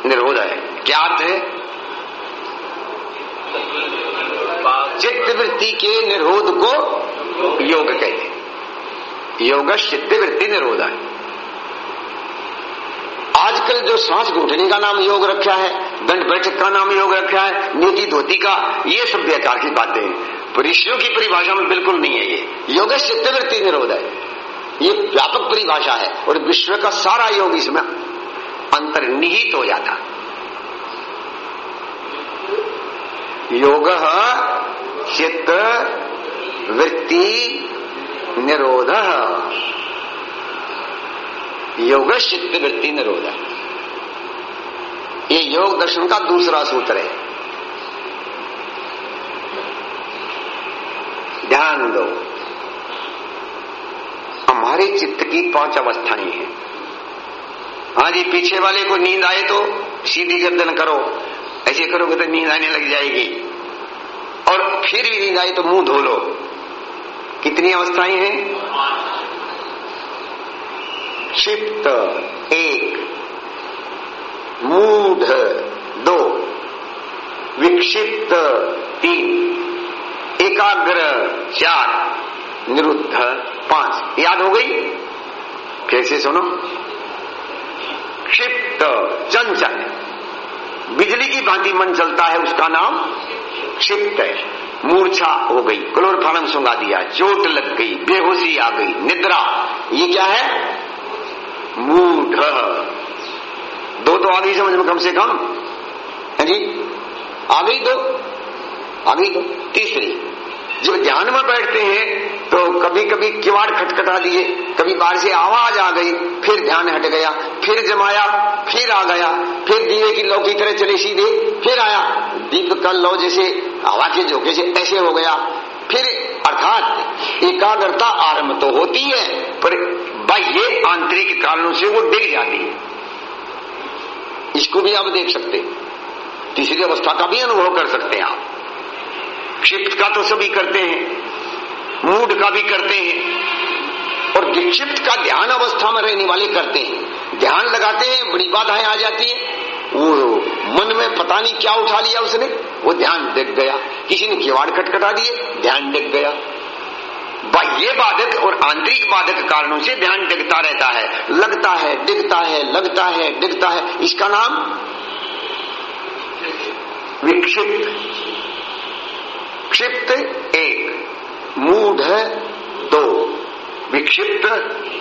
निरोध है। क्या अर्थ है? चित्त वृत्ति के निरोध को योग कहते योग चित्त वृत्ति निरोध है आजकल जो सांस घुटने का नाम योग रखा है, दंड बैठक का नाम योग रखा है नीति धोती का, ये सब बेकार की बातें हैं। ऋषियों की परिभाषा में बिल्कुल नहीं है ये। योग चित्तवृत्ति निरोध है ये व्यापक परिभाषा है और विश्व का सारा योग इसमें अंतर्निहित हो जाता। योग चित्त वृत्ति निरोध। योग चित्त वृत्ति निरोध। ये योग दर्शन का दूसरा सूत्र है। ध्यान दो। हमारे चित्त की पाँच अवस्थाएँ हैं। हाँ जी, पीछे वाले को नींद आए तो सीधी गर्दन करो। ऐसे करोगे तो नींद आने लग जाएगी। और फिर भी नींद आई तो मुँह धो लो। कितनी अवस्थाएँ हैं? क्षिप्त, एक। मूढ़, दो। विक्षिप्त, तीन। एकाग्र, चार। निरुद्ध, पाँच। याद हो गई? कैसे सुनो। क्षिप्त, चंचल। बिजली की भांति मन चलता है उसका नाम? क्षिप्त है। मूर्छा हो गई क्लोर क्लोरफार्म सुंगा दिया, चोट लग गई, बेहोशी आ गई, निद्रा। ये क्या है? मूढ़। दो तो आ गई समझ में कम से कम। है जी? आ गई दो। आ गई दो तीसरी। जब ध्यान में बैठते हैं तो कभी कभी किवाड़ खटखटा दिए, कभी बाहर से आवाज़ आ गई, फिर ध्यान हट गया, फिर जमाया, फिर आ गया, फिर दिए की लौ की तरह चले सीधे, फिर आया, दीप का लौ जैसे हवा के झोंके से ऐसे हो गया। फिर अर्थात एकाग्रता आरंभ तो होती है, पर बाह्य आंतरिक कारणों से वो डिग जाती है। इसको भी आप देख सकते तीसरी अवस्था का भी अनुभव कर सकते हैं आप। क्षिप्त का तो सभी करते हैं। मूड का भी करते हैं और विक्षिप्त का ध्यान अवस्था में रहने वाले करते हैं। ध्यान लगाते हैं, बड़ी बाधाएँ आ जाती है। वो मन में पता नहीं क्या उठा लिया उसने। वो ध्यान डिग गया। किसी ने किवाड़ खटखटा दिए, ध्यान डिग गया। बाह्य बाधक और आंतरिक बाधक कारणों से ध्यान डिगता रहता है। लगता है डिगता है, लगता है डिगता है। इसका नाम? विक्षिप्त। क्षिप्त एक। मूढ़ दो। विक्षिप्त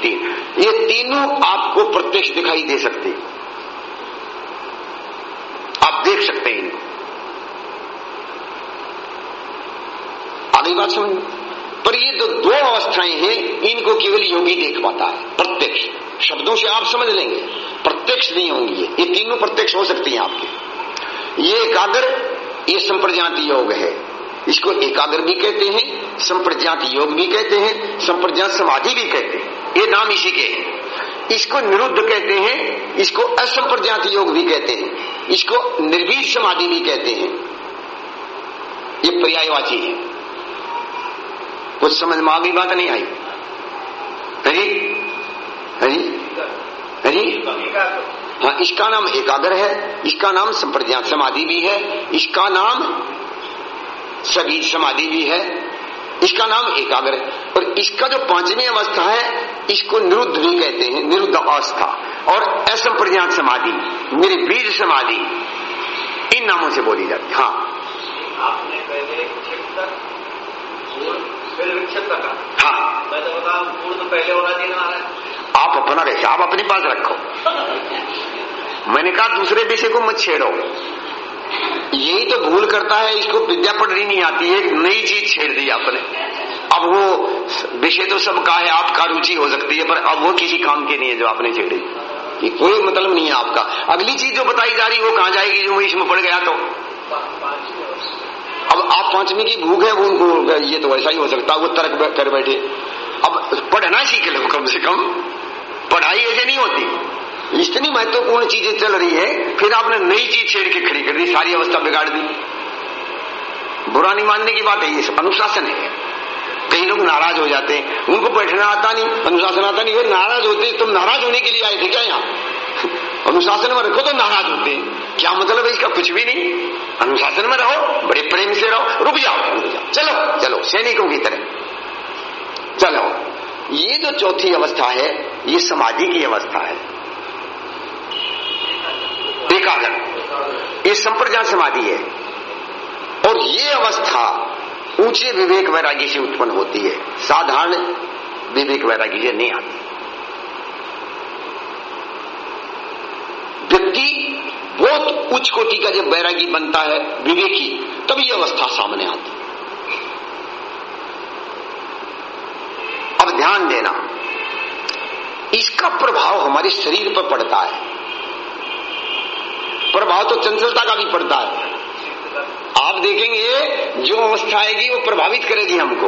तीन ये तीनों आपको प्रत्यक्ष दिखाई दे सकते आप देख सकते हैं इनको। अगली बात समझ। पर ये जो दो अवस्थाएँ हैं, इनको केवल योगी देख पाता है, प्रत्यक्ष। शब्दों से आप समझ लेंगे। प्रत्यक्ष नहीं होंगी ये। ये तीनों प्रत्यक्ष हो सकती हैं आपके। ये एकाग्र ये संप्रजाति योग है। इसको एकाग्र भी कहते हैं, संप्रज्ञात योग भी कहते हैं, संप्रज्ञात समाधि भी कहते हैं। ये नाम इसी के हैं। इसको निरुद्ध कहते हैं, इसको असंप्रज्ञात योग भी कहते हैं, इसको निर्वीर समाधि भी कहते हैं। ये पर्यायवाची है। कुछ समझ में आगे बात नहीं आई? हरी हरी हरी हाँ इसका नाम एकाग्र है, इसका नाम संप्रज्ञात समाधि भी है, इसका नाम सभी समाधि भी है। इसका नाम एकाग्र और इसका जो पांचवी अवस्था है इसको निरुद्ध भी कहते हैं निरुद्ध अवस्था। और असंप्रज्ञात समाधि मेरे बीज समाधि इन नामों से बोली जाती हाँ। आपने पहले हाँ। मैं तो तो पहले होना चाहिए आप अपना आप अपने पास रखो। मैंने कहा दूसरे विषय को मत छेड़ो। यही तो भूल करता है, इसको विद्या पढ़नी नहीं आती है नई चीज़ छेड़ दी आपने। अब वो विषय तो सबका है, आपका रुचि हो सकती है, पर अब वो किसी काम की नहीं है जो आपने छेड़ी। कि कोई मतलब नहीं है आपका। अगली चीज़ जो बताई जा रही वो कहाँ जाएगी जो मैं इसमें पड़ गया तो? अब आप पांचवी की भूख है, वो उनको, ये तो वैसा ही हो सकता, वो तर्क कर बैठे। अब पढ़ना सीख लो कम से कम। पढ़ाई ऐसे नहीं होती। इतनी महत्वपूर्ण चीज़ें चल रही है, फिर आपने नई चीज़ छेड़ के खड़ी कर दी, सारी अवस्था बिगाड़ दी। बुरा नहीं मानने की बात है, ये अनुशासन है। कई लोग नाराज़ हो जाते हैं, उनको बैठना आता नहीं, अनुशासन आता नहीं नाराज़ होते, तुम नाराज़ होने के लिए आए थे क्या यहाँ? अनुशासन में रखो तो नाराज़ होते हैं। क्या मतलब है इसका कुछ भी नहीं? अनुशासन में रहो, बड़े प्रेम से रहो, रुक जाओ रुक जाओ, चलो चलो, सैनिकों की तरह। चलो, ये जो चौथी अवस्था है, ये समाधि की अवस्था है। एकाग्र ये संप्रज्ञान समाधि है। और ये अवस्था ऊँचे विवेक वैराग्य से उत्पन्न होती है। साधारण विवेक वैराग्य से नहीं आती। व्यक्ति बहुत उच्च कोटि का जब वैरागी बनता है, विवेकी, तब ये अवस्था सामने आती। है अब ध्यान देना, इसका प्रभाव हमारे शरीर पर पड़ता है। प्रभाव तो चंचलता का भी पड़ता है। आप देखेंगे, जो अवस्था आएगी, वो प्रभावित करेगी हमको।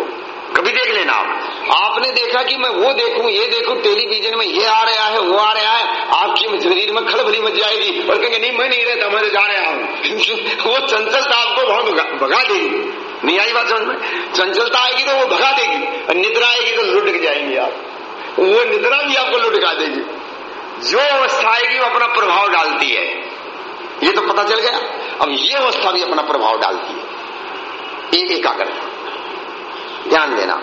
कभी देख लेना आप। आपने देखा कि मैं वो देखूँ, ये देखूँ, टेलीविज़न में ये आ रहा है, वो आ रहा है, आपकी शरीर में खड़बली मच जाएगी और कहेंगे, नहीं, मैं नहीं रहता, मैं जा रहा हूँ। वो चंचलता आपको बहुत भगा देगी। नहीं आई बात समझ में? चंचलता आएगी तो वो भगा देगी और निद्रा आएगी तो लुट जाएँगे आप। वो निद्रा भी आपको लुटका देगी। जो अवस्था आएगी, वो अपना प्रभाव डालती है। ये तो पता चल गया। अब ये अवस्था भी अपना प्रभाव डालती है। एक एकाग्र ध्यान देना।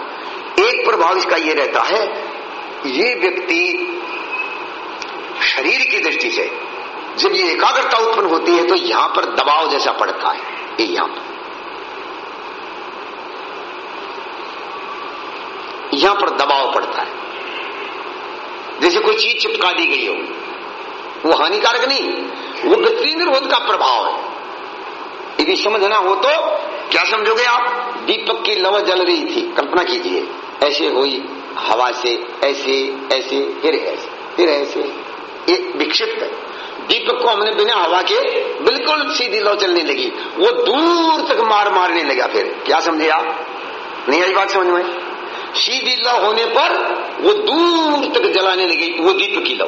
एक प्रभाव इसका ये रहता है, ये व्यक्ति शरीर की दृष्टि से, जब ये एकाग्रता उत्पन्न होती है तो यहाँ पर दबाव जैसा पड़ता है। ये यहाँ पर। यहाँ पर दबाव पड़ता है। जैसे कोई चीज़ चिपका दी गई हो, वो हानिकारक नहीं वो निरोध का प्रभाव है। यदि समझना हो तो क्या समझोगे आप? दीपक की लव जल रही थी। कल्पना कीजिए। ऐसे हुई हवा से, ऐसे ऐसे, फिर ऐसे फिर ऐसे। ये विक्षिप्त। दीपक को हमने बिना हवा के बिल्कुल सीधी लौ चलने लगी। वो दूर तक मार मारने लगा फिर। क्या समझे आप? नहीं आई बात समझ में? सीधी होने पर वो दूर तक जलाने लगी, वो दीप की लौ।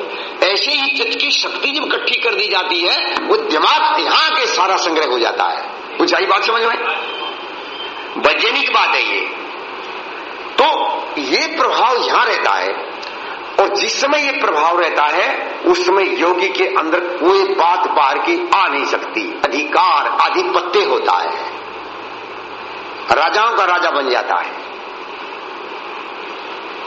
ऐसे ही चित्त की शक्ति जब इकट्ठी कर दी जाती है, वो दिमाग यहाँ के सारा संग्रह हो जाता है। कुछ आई बात समझ में? वैज्ञानिक बात है ये। तो ये प्रभाव यहाँ रहता है, और जिस समय ये प्रभाव रहता है, उस समय योगी के अंदर कोई बात बाहर की आ नहीं सकती। अधिकार, आधिपत्य होता है। राजाओं का राजा बन जाता है।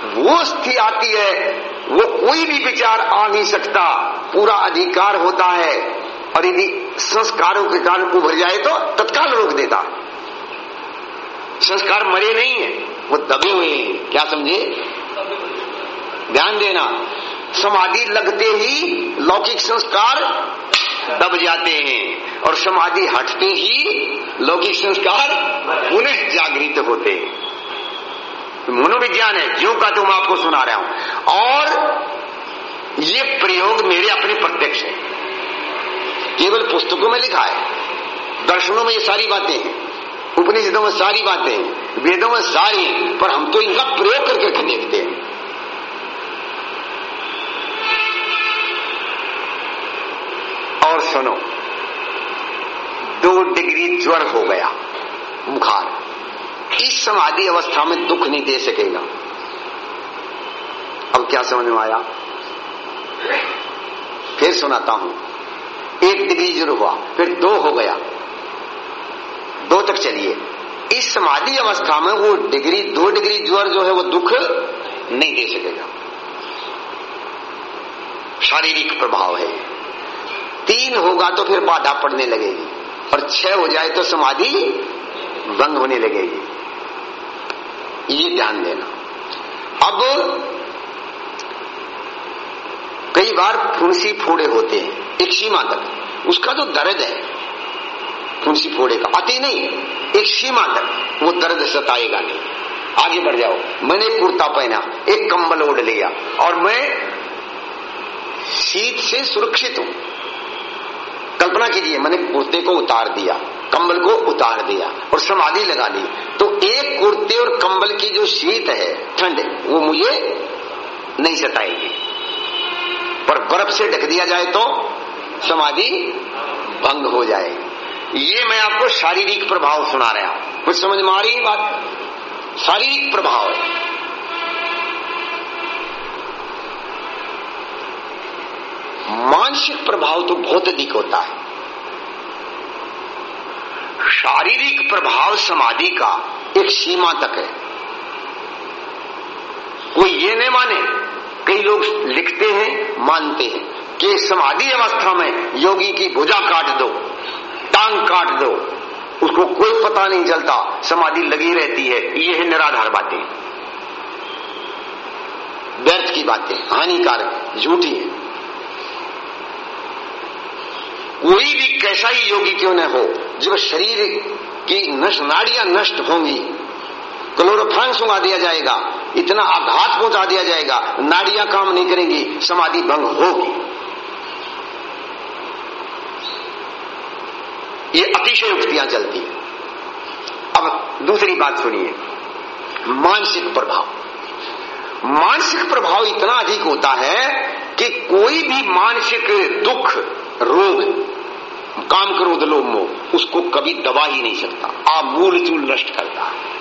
वो स्थिति आती है, वो कोई भी विचार आ नहीं सकता। पूरा अधिकार होता है। और यदि संस्कारों के कारण उभर जाए तो तत्काल रोक देता। संस्कार मरे नहीं है, वो दबे हुए हैं। क्या समझे? ध्यान देना, समाधि लगते ही लौकिक संस्कार दब जाते हैं। और समाधि हटते ही लौकिक संस्कार पुनः जागृत होते हैं। मनोविज्ञान है, जो का तो मैं आपको सुना रहा हूँ। और ये प्रयोग मेरे अपने प्रत्यक्ष है। केवल पुस्तकों में लिखा है, दर्शनों में ये सारी बातें हैं, उपनिषदों में सारी बातें हैं, वेदों में सारी पर हम तो इनका प्रयोग करके देखते हैं। और सुनो, दो डिग्री ज्वर हो गया, बुखार। इस समाधि अवस्था में दुख नहीं दे सकेगा। अब क्या समझ में आया? फिर सुनाता हूँ। एक डिग्री ज्वर हुआ, फिर दो हो गया। दो तक चलिए। इस समाधि अवस्था में वो डिग्री, दो डिग्री ज्वर जो है वो दुख नहीं दे सकेगा। शारीरिक प्रभाव है। तीन होगा तो फिर बाधा पड़ने लगेगी। और छह हो जाए तो समाधि भंग होने लगेगी। ये ध्यान देना अब कई बार फुंसी फोड़े होते हैं, एक सीमा तक। उसका जो दर्द है फुंसी फोड़े का, अति नहीं, एक सीमा तक, वो दर्द सताएगा नहीं। आगे बढ़ जाओ। मैंने कुर्ता पहना, एक कंबल ओढ़ लिया, और मैं शीत से सुरक्षित हूँ। कल्पना कीजिए, मैंने कुर्ते को उतार दिया। कंबल को उतार दिया और समाधि लगा ली। तो एक कुर्ते और कंबल की जो शीत है, ठंड, वो मुझे नहीं सताएगी। पर बर्फ़ से ढक दिया जाए तो समाधि भंग हो जाएगी। ये मैं आपको शारीरिक प्रभाव सुना रहा हूँ। कुछ समझ में आ रही बात? शारीरिक प्रभाव है। मानसिक प्रभाव तो बहुत अधिक होता है। शारीरिक प्रभाव समाधि का एक सीमा तक है। कोई ये नहीं माने, कई लोग लिखते हैं, मानते हैं कि समाधि अवस्था में योगी की भुजा काट दो, टांग काट दो, उसको कोई पता नहीं चलता, समाधि लगी रहती है, ये है निराधार बातें। व्यर्थ की बातें, हानिकारक, झूठी है। कोई भी कैसा ही योगी क्यों न हो जब शरीर की नष्ट नाड़ियाँ नष्ट होंगी क्लोरोफान सुंगा दिया जाएगा, इतना आघात पहुँचा दिया जाएगा, नाड़ियाँ काम नहीं करेंगी, समाधि भंग होगी। ये अतिशय उक्तियाँ चलती अब दूसरी बात सुनिए, मानसिक प्रभाव। मानसिक प्रभाव इतना अधिक होता है कि कोई भी मानसिक दुख रोग, काम क्रोध लोभ मोह उसको कभी दबा ही नहीं सकता। आप मूल चूल नष्ट करता। है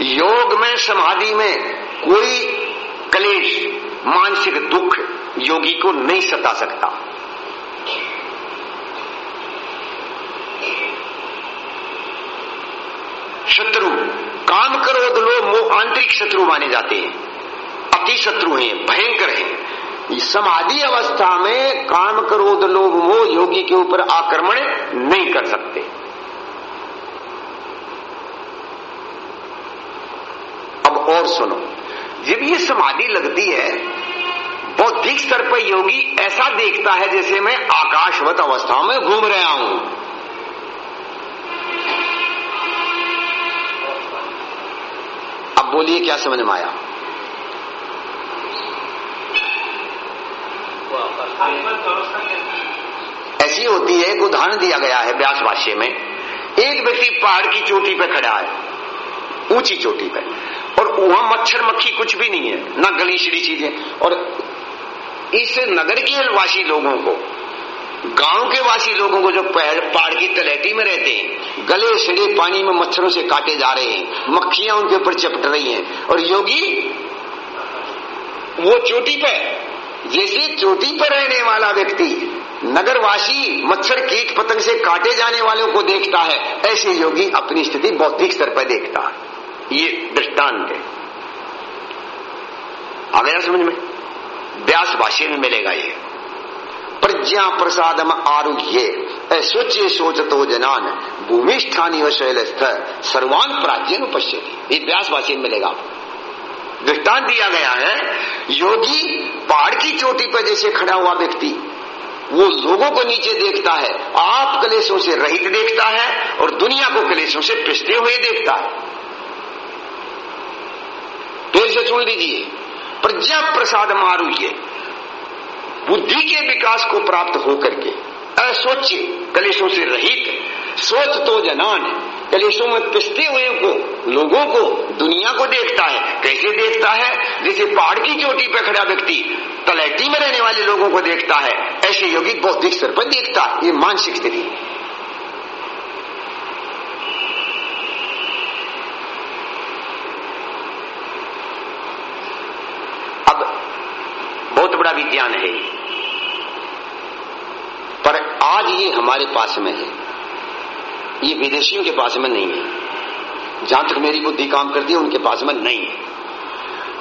योग में, समाधि में कोई कलेश, मानसिक दुख योगी को नहीं सता सकता। शत्रु, काम क्रोध लोभ मोह आंतरिक शत्रु माने जाते हैं। अति शत्रु हैं, भयंकर हैं। समाधि अवस्था में काम क्रोध लोग वो योगी के ऊपर आक्रमण नहीं कर सकते। अब और सुनो, जब ये समाधि लगती है, बौद्धिक स्तर पर योगी ऐसा देखता है जैसे मैं आकाशवत अवस्था में घूम रहा हूँ। अब बोलिए, क्या समझ में आया? ऐसी होती है एक उदाहरण दिया गया है व्यास भाष्य में। एक व्यक्ति पहाड़ की चोटी पर खड़ा है, ऊँची चोटी पर और वहाँ मच्छर मक्खी कुछ भी नहीं है, ना गली छिड़ी चीज़ें। और इस नगर के वासी लोगों को, गाँव के वासी लोगों को जो पहाड़ की तलहटी में रहते हैं, गले सड़े पानी में मच्छरों से काटे जा रहे हैं, मक्खियाँ उनके ऊपर चपट रही हैं, और योगी, वो चोटी पे जैसे चोटी पर रहने वाला व्यक्ति नगरवासी मच्छर कीट पतंग से काटे जाने वालों को देखता है, ऐसे योगी अपनी स्थिति बौद्धिक स्तर पर देखता है। ये दृष्टांत है। आ गया समझ में? व्यास भाष्य में मिलेगा ये। प्रज्ञा प्रसादम आरुह्य सोचे सोच तो जनान भूमिष्ठानी व शैलस्थ, सर्वान प्राज्ञ पश्य ये व्यास भाष्य में मिलेगा दृष्टांत दिया गया है, योगी पहाड़ की चोटी पर जैसे खड़ा हुआ व्यक्ति, वो लोगों को नीचे देखता है, आप कलेशों से रहित देखता है और दुनिया को कलेशों से पिसते हुए देखता है। फिर से सुन लीजिए प्रज्ञा प्रसाद मारूल्य बुद्धि के विकास को प्राप्त होकर के, असोच्य कलेशों से रहित, सोच तो जनान कलेशों में पिसते हुए को, लोगों को, दुनिया को देखता है। कैसे देखता है? जैसे पहाड़ की चोटी पर खड़ा व्यक्ति तलैटी में रहने वाले लोगों को देखता है। ऐसे योगी बौद्धिक स्तर पर देखता है ये मानसिक स्थिति। अब बहुत बड़ा विज्ञान है। पर आज ये हमारे पास में है। ये विदेशियों के पास में नहीं है। जहाँ तक मेरी बुद्धि काम करती है, उनके पास में नहीं है।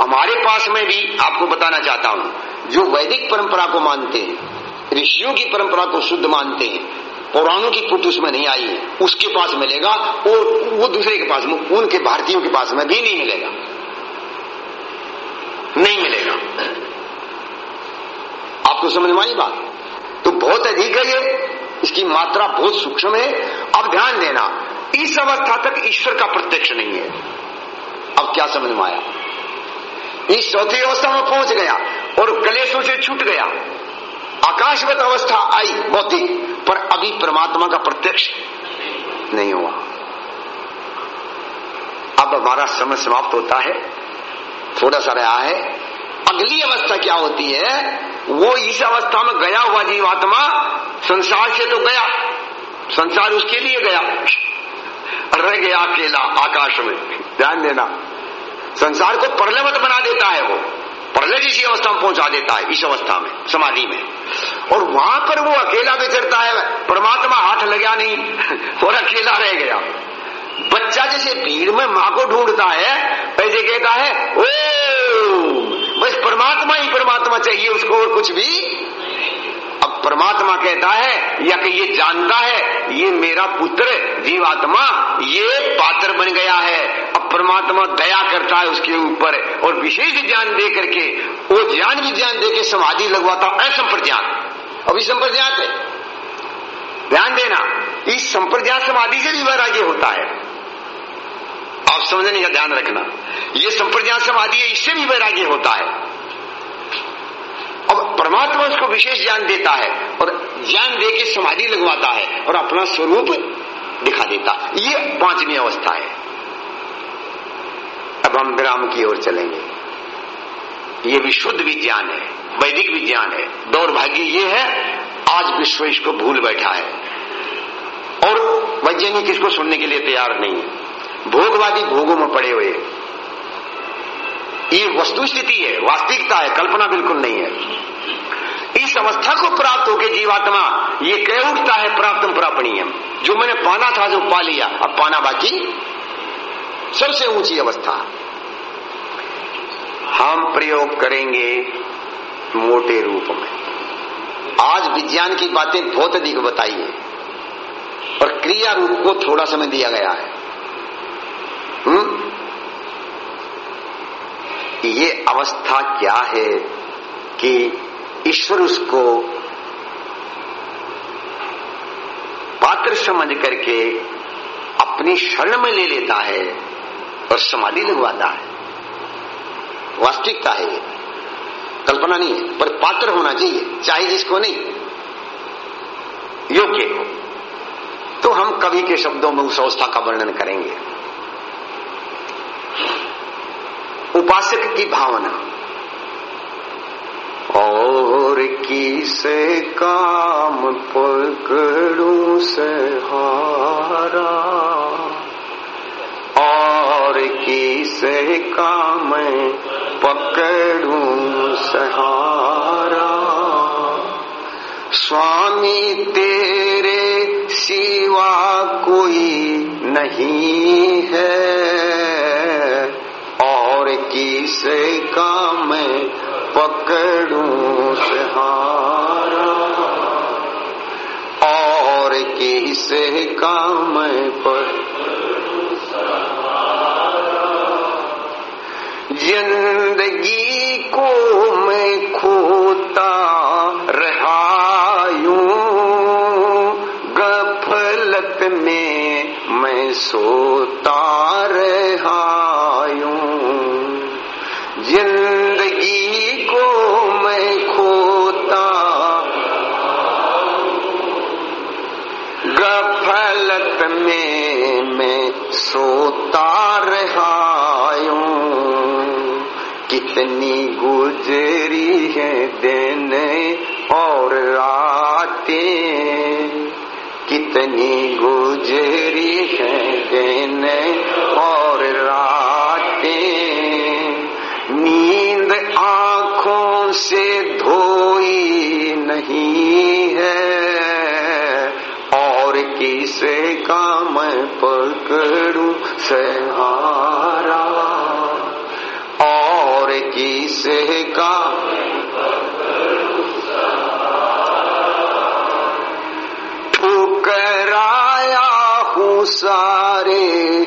हमारे पास में भी आपको बताना चाहता हूँ, जो वैदिक परंपरा को मानते हैं, ऋषियों की परंपरा को शुद्ध मानते हैं, पौराणों की पुट उसमें नहीं आई है, उसके पास मिलेगा और वो दूसरे के पास में, उनके भारतीयों के पास में भी नहीं मिलेगा। नहीं मिलेगा। आपको समझ में आई बात? तो बहुत अधिक है ये। इसकी मात्रा बहुत सूक्ष्म है। अब ध्यान देना, इस अवस्था तक ईश्वर का प्रत्यक्ष नहीं है। अब क्या समझ में आया? इस चौथी अवस्था में पहुँच गया और कलेशों से छूट गया। आकाशवत अवस्था आई, भौतिक, पर अभी परमात्मा का प्रत्यक्ष नहीं हुआ। अब हमारा समय समाप्त होता है, थोड़ा सा रहा है। अगली अवस्था क्या होती है? वो इस अवस्था में गया हुआ जीवात्मा, संसार से तो गया, संसार उसके लिए गया। रह गया अकेला आकाश में, ध्यान देना। संसार को परलवत बना देता है वो। प्रलय जैसी अवस्था में पहुँचा देता है, इस अवस्था में, समाधि में। और वहाँ पर वो अकेला विचरता है, परमात्मा हाथ लगा नहीं, और अकेला रह गया। बच्चा जैसे भीड़ में माँ को ढूंढता है ऐसे कहता है ओ बस परमात्मा ही परमात्मा चाहिए, उसको और कुछ भी? अब परमात्मा कहता है, या कि ये जानता है, ये मेरा पुत्र, जीवात्मा, ये पात्र बन गया है। अब परमात्मा दया करता है उसके ऊपर, और विशेष ज्ञान दे करके, वो ज्ञान विज्ञान दे के समाधि लगवाता असंप्रज्ञात अभी संप्रज्ञात है ध्यान देना, इस संप्रज्ञात समाधि से भी वैराग्य होता है। आप समझने का ध्यान रखना। ये संप्रज्ञात समाधि है, इससे भी वैराग्य होता है। अब परमात्मा उसको विशेष ज्ञान देता है और ज्ञान दे के समाधि लगवाता है और अपना स्वरूप दिखा देता ये पांचवी अवस्था है। अब हम विराम की ओर चलेंगे। ये विशुद्ध विज्ञान है, वैदिक विज्ञान है। दौर्भाग्य ये है, आज विश्व इसको भूल बैठा है। और वैज्ञानिक इसको सुनने के लिए तैयार नहीं है। भोगवादी भोगों में पड़े हुए। ये वस्तु स्थिति है, वास्तविकता है, कल्पना बिल्कुल नहीं है। इस अवस्था को प्राप्त होकर जीवात्मा, ये कह उठता है प्राप्त प्रापणीय जो मैंने पाना था, जो पा लिया, अब पाना बाकी? सबसे ऊँची अवस्था। हम प्रयोग करेंगे मोटे रूप में। आज विज्ञान की बातें बहुत अधिक बताई है। और क्रिया रूप को थोड़ा समय दिया गया है। हुँ? ये अवस्था क्या है कि ईश्वर उसको पात्र समझ करके अपनी शरण में ले लेता है और समाधि लगवाता है। वास्तविकता है ये। कल्पना नहीं है, पर पात्र होना चाहिए, चाहे जिसको नहीं। योग्य हो। तो हम कवि के शब्दों में उस अवस्था का वर्णन करेंगे। उपासक की भावना। और किसे काम पकड़ू से हारा? और किसे काम पकड़ू सहारा स्वामी, तेरे सिवा कोई नहीं है। और का काम पकड़ू सहारा। और किसे काम पर ज़िंदगी को मैं खोता गुजरी है दिन और रातें। कितनी गुजरी है दिन और रातें। नींद आँखों से धोई नहीं है। और किसे काम पकड़ू सहारा का ठुकराया हूँ सारे।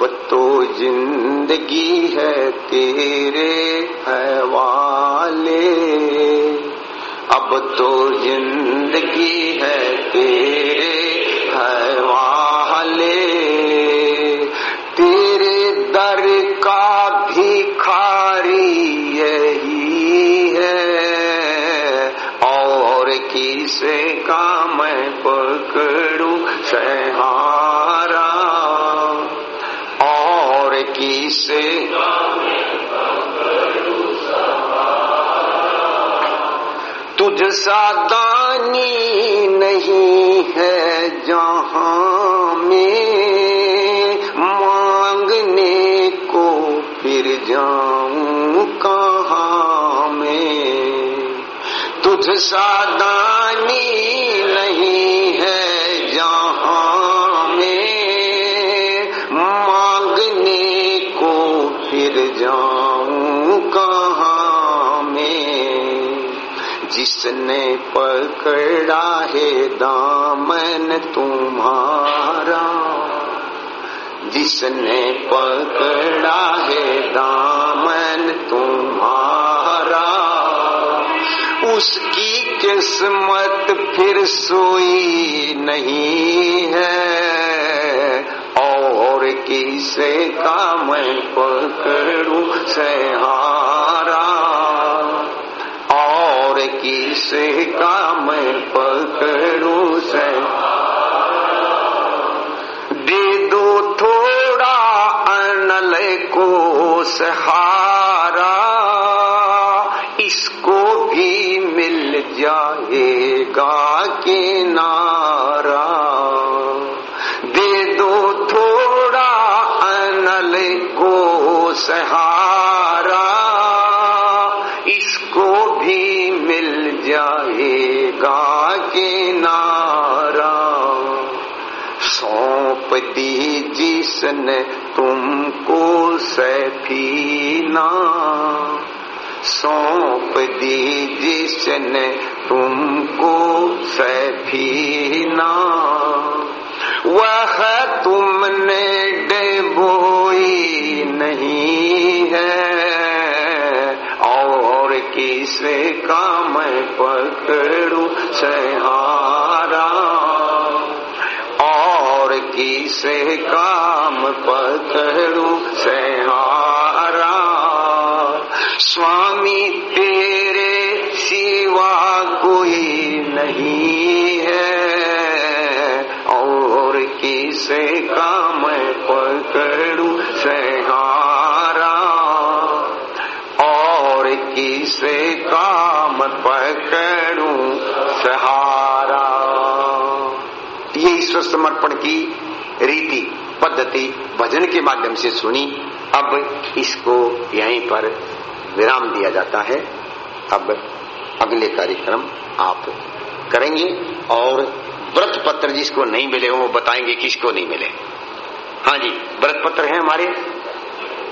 अब तो ज़िंदगी है तेरे हवाले। अब तो ज़िंदगी है तेरे तुझ सा दानी नहीं है जहाँ में मांगने को फिर जाऊँ कहाँ में। तुझ सा जिसने पकड़ा है दामन तुम्हारा। जिसने पकड़ा है दामन तुम्हारा। उसकी किस्मत फिर सोई नहीं है। और किसे का मैं पकड़ू सहारा? किसे का मैं पकड़ू से। दे दो थोड़ा अनल को सहारा सफीना वह तुमने डबोई नहीं है। और किसे का मैं पकड़ू सहारा? और किसे काम पकड़ू सहारा? स्वामी किसे का मैं पकड़ू सहारा और किसे काम पकड़ू सहारा ये ईश्वर समर्पण की रीति, पद्धति, भजन के माध्यम से सुनी, अब इसको यहीं पर विराम दिया जाता है। अब अगले कार्यक्रम आप करेंगे, और व्रत पत्र जिसको नहीं मिले वो बताएँगे किसको नहीं मिले। हाँ जी व्रत पत्र है हमारे।